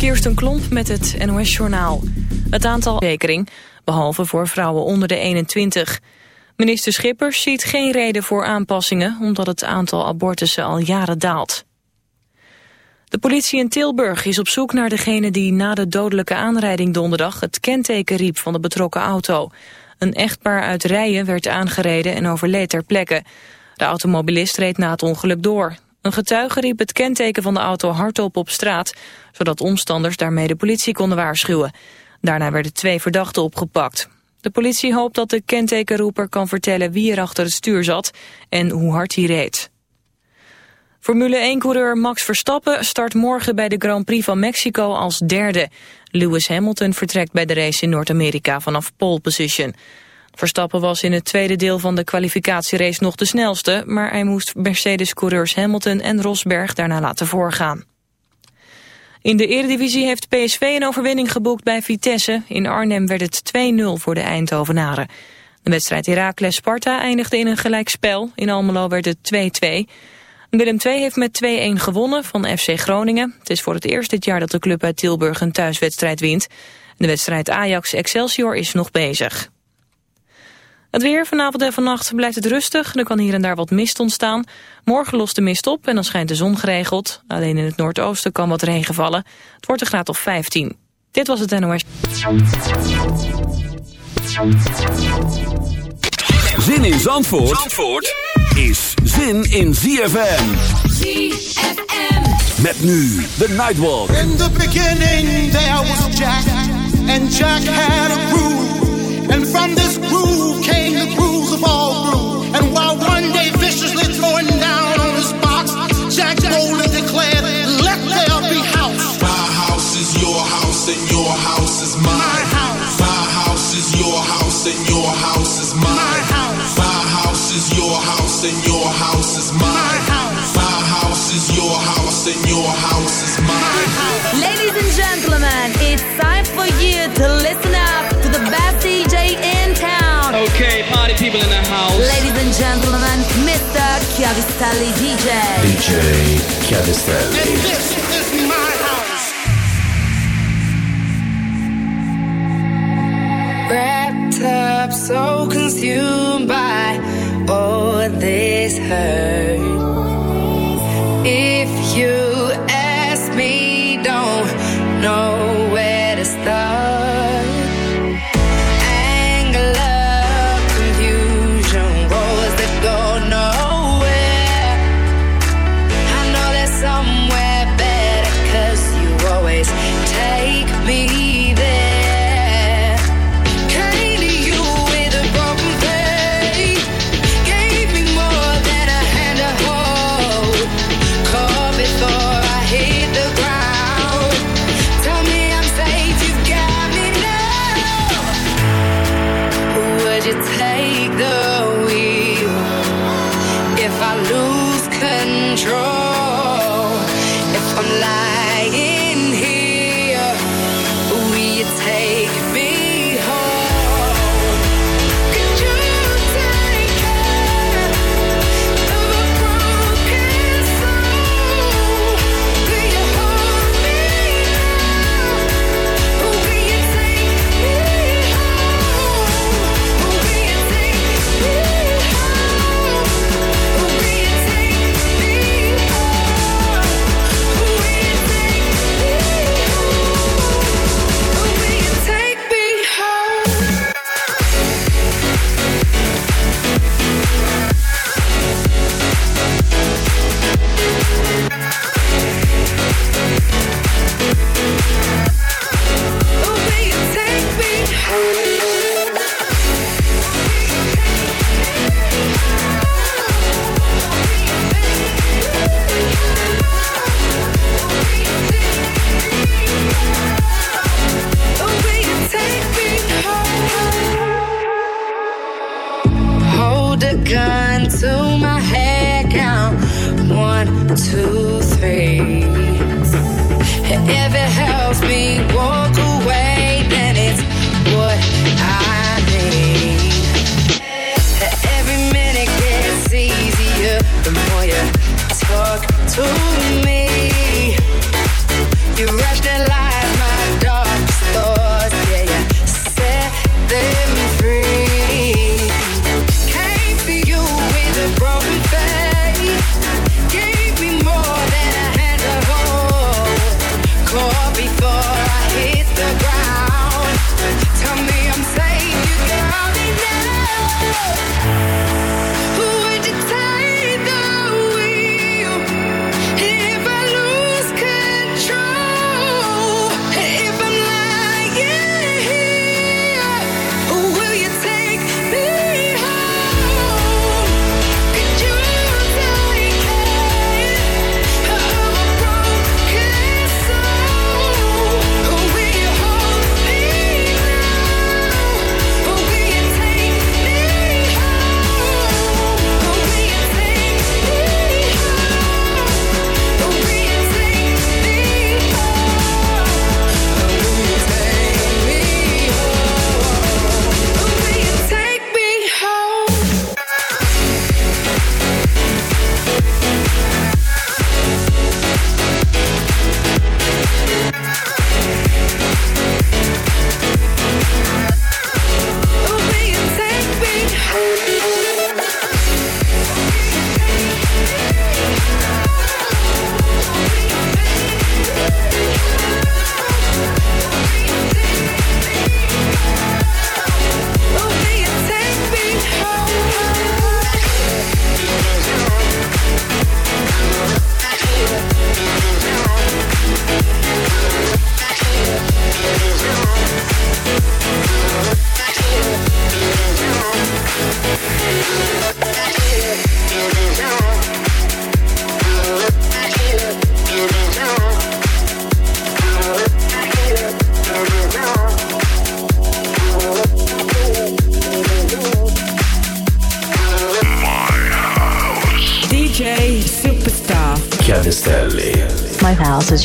Kirsten Klomp met het NOS-journaal. Het aantal zekering, behalve voor vrouwen onder de 21. Minister Schippers ziet geen reden voor aanpassingen... omdat het aantal abortussen al jaren daalt. De politie in Tilburg is op zoek naar degene die na de dodelijke aanrijding donderdag... het kenteken riep van de betrokken auto. Een echtpaar uit Rijen werd aangereden en overleed ter plekke. De automobilist reed na het ongeluk door. Een getuige riep het kenteken van de auto hardop op straat... zodat omstanders daarmee de politie konden waarschuwen. Daarna werden twee verdachten opgepakt. De politie hoopt dat de kentekenroeper kan vertellen wie er achter het stuur zat... en hoe hard hij reed. Formule 1-coureur Max Verstappen start morgen bij de Grand Prix van Mexico als derde. Lewis Hamilton vertrekt bij de race in Noord-Amerika vanaf pole position. Verstappen was in het tweede deel van de kwalificatierace nog de snelste... maar hij moest Mercedes-coureurs Hamilton en Rosberg daarna laten voorgaan. In de Eredivisie heeft PSV een overwinning geboekt bij Vitesse. In Arnhem werd het 2-0 voor de Eindhovenaren. De wedstrijd Heracles-Sparta eindigde in een gelijkspel. In Almelo werd het 2-2. Willem II heeft met 2-1 gewonnen van FC Groningen. Het is voor het eerst dit jaar dat de club uit Tilburg een thuiswedstrijd wint. De wedstrijd Ajax-Excelsior is nog bezig. Het weer vanavond en vannacht blijft het rustig. Er kan hier en daar wat mist ontstaan. Morgen lost de mist op en dan schijnt de zon geregeld. Alleen in het noordoosten kan wat regen vallen. Het wordt een graad of 15. Dit was het NOS. Zin in Zandvoort, Zandvoort is zin in ZFM. ZFM. Met nu de Nightwalk. In the beginning there was Jack. And Jack had a groove. And from this groove came the grooves of all groove. And while one day viciously throwing down on his box, Jack boldly declared, Let there be house. My house is your house, and your house is mine. My house. My house is your house, and your house is mine. My house. My house is your house, and your house is mine. My house. My house is your house, and your house is mine. Chiavistelli DJ. DJ Chiavistelli. And this is my house. wrapped up, so consumed by all this hurt.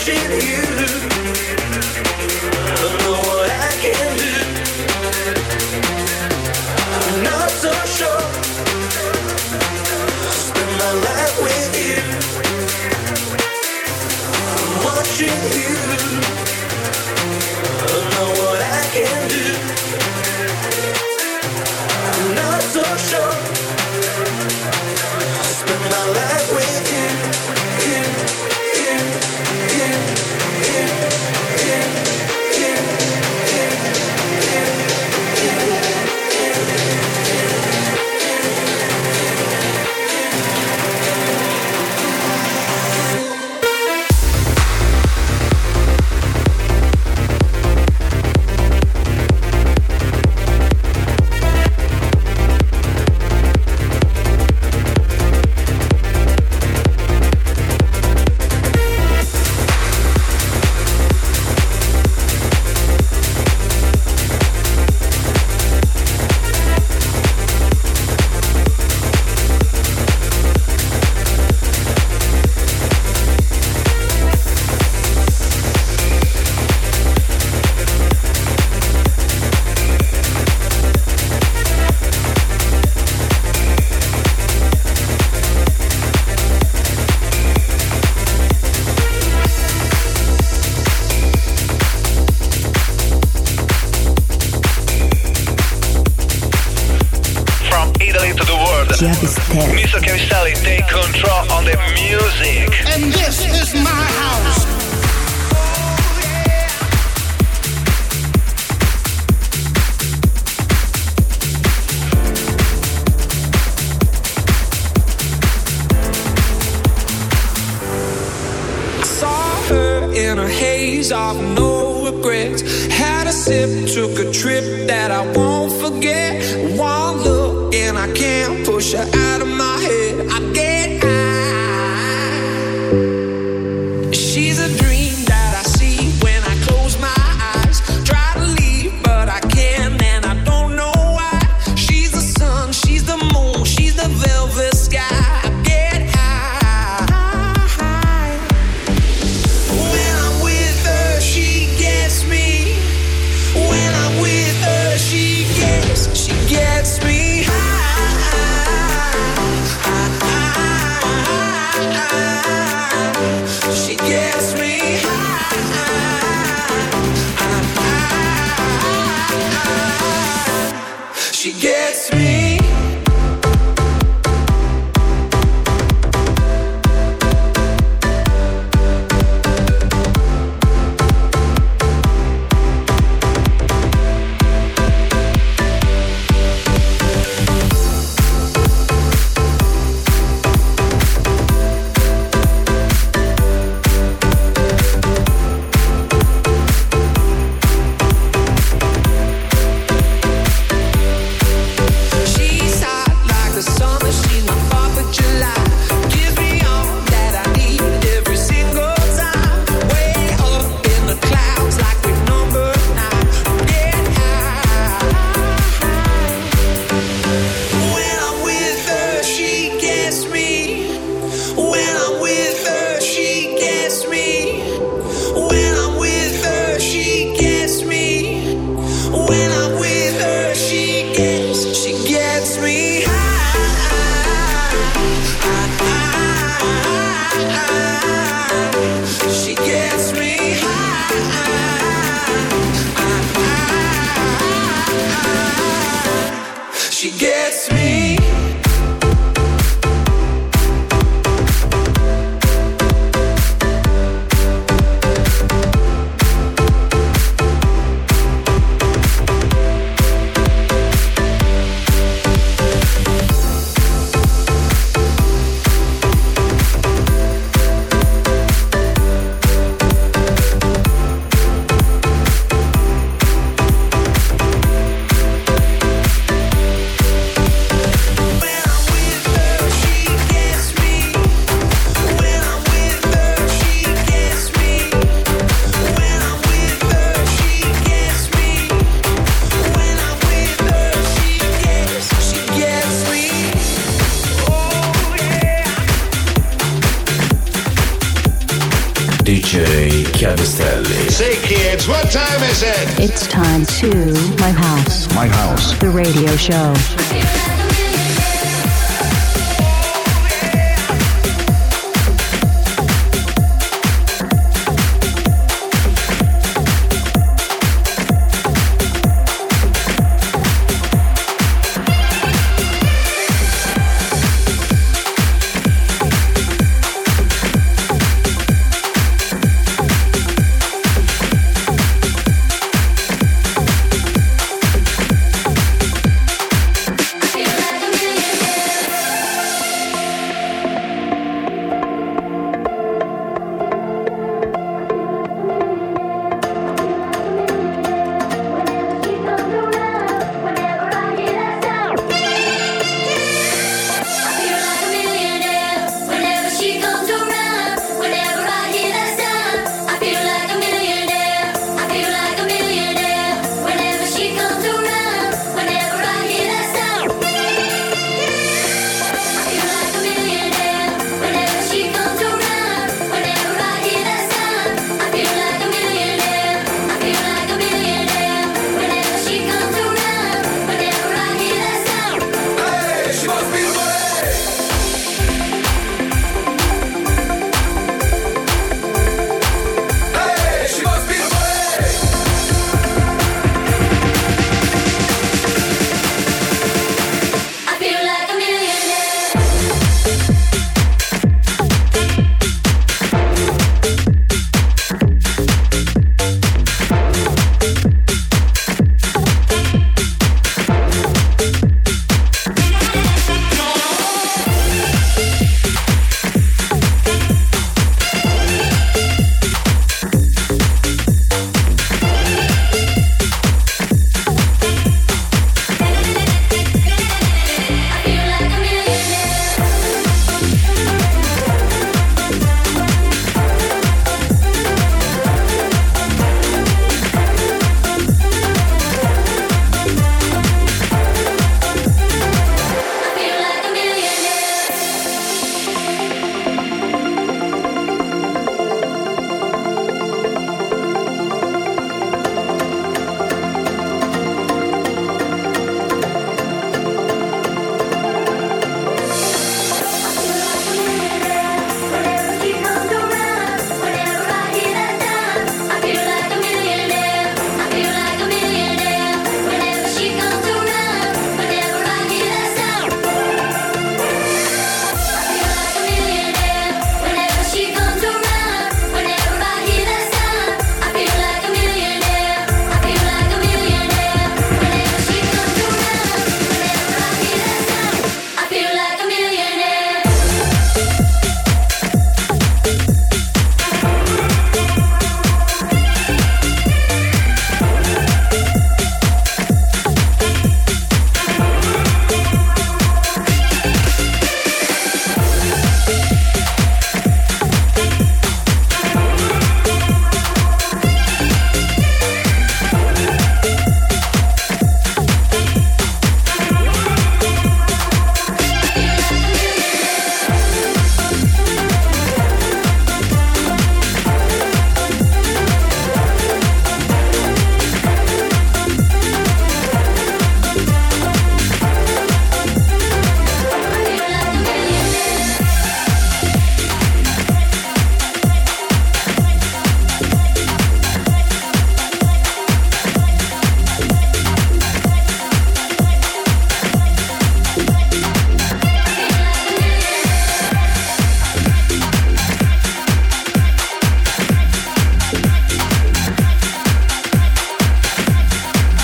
watching you. days of no regrets. Had a sip, took a trip that I won't forget. One look and I can't push her out. show.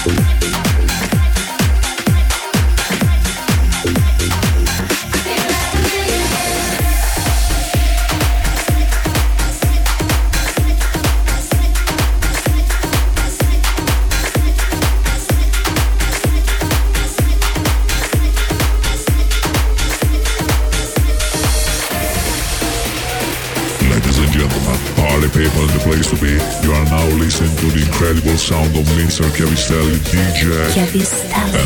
Peace. Chiavistelli DJ.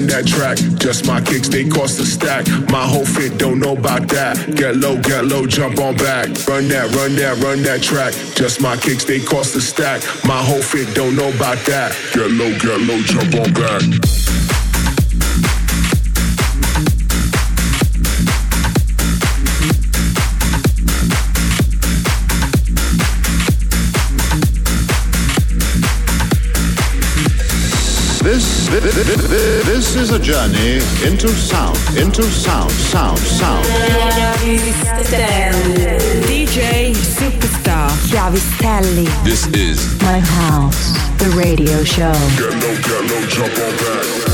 run that, track. Just my kicks, they cost a stack. My whole fit don't know about that. Get low, get low, jump on back. Run that, run that, run that track. Just my kicks, they cost a stack. My whole fit don't know about that. Get low, get low, jump on back. This, this is a journey into sound, into sound, sound, sound. DJ Superstar. Chiavistelli. This is My house. The radio show. Get low, get low, jump on back.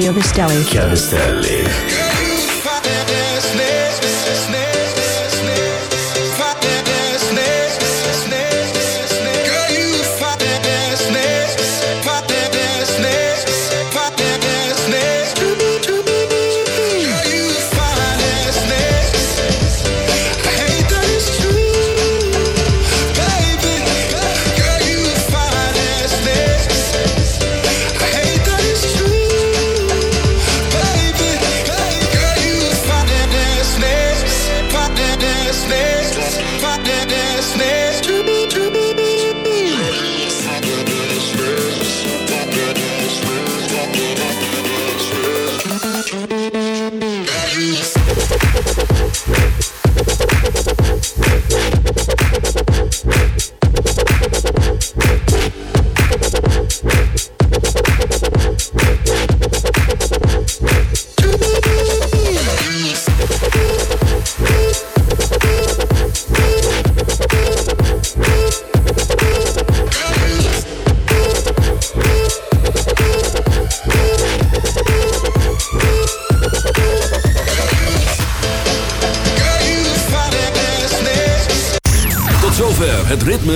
Matteo Castelli. Cavestelli.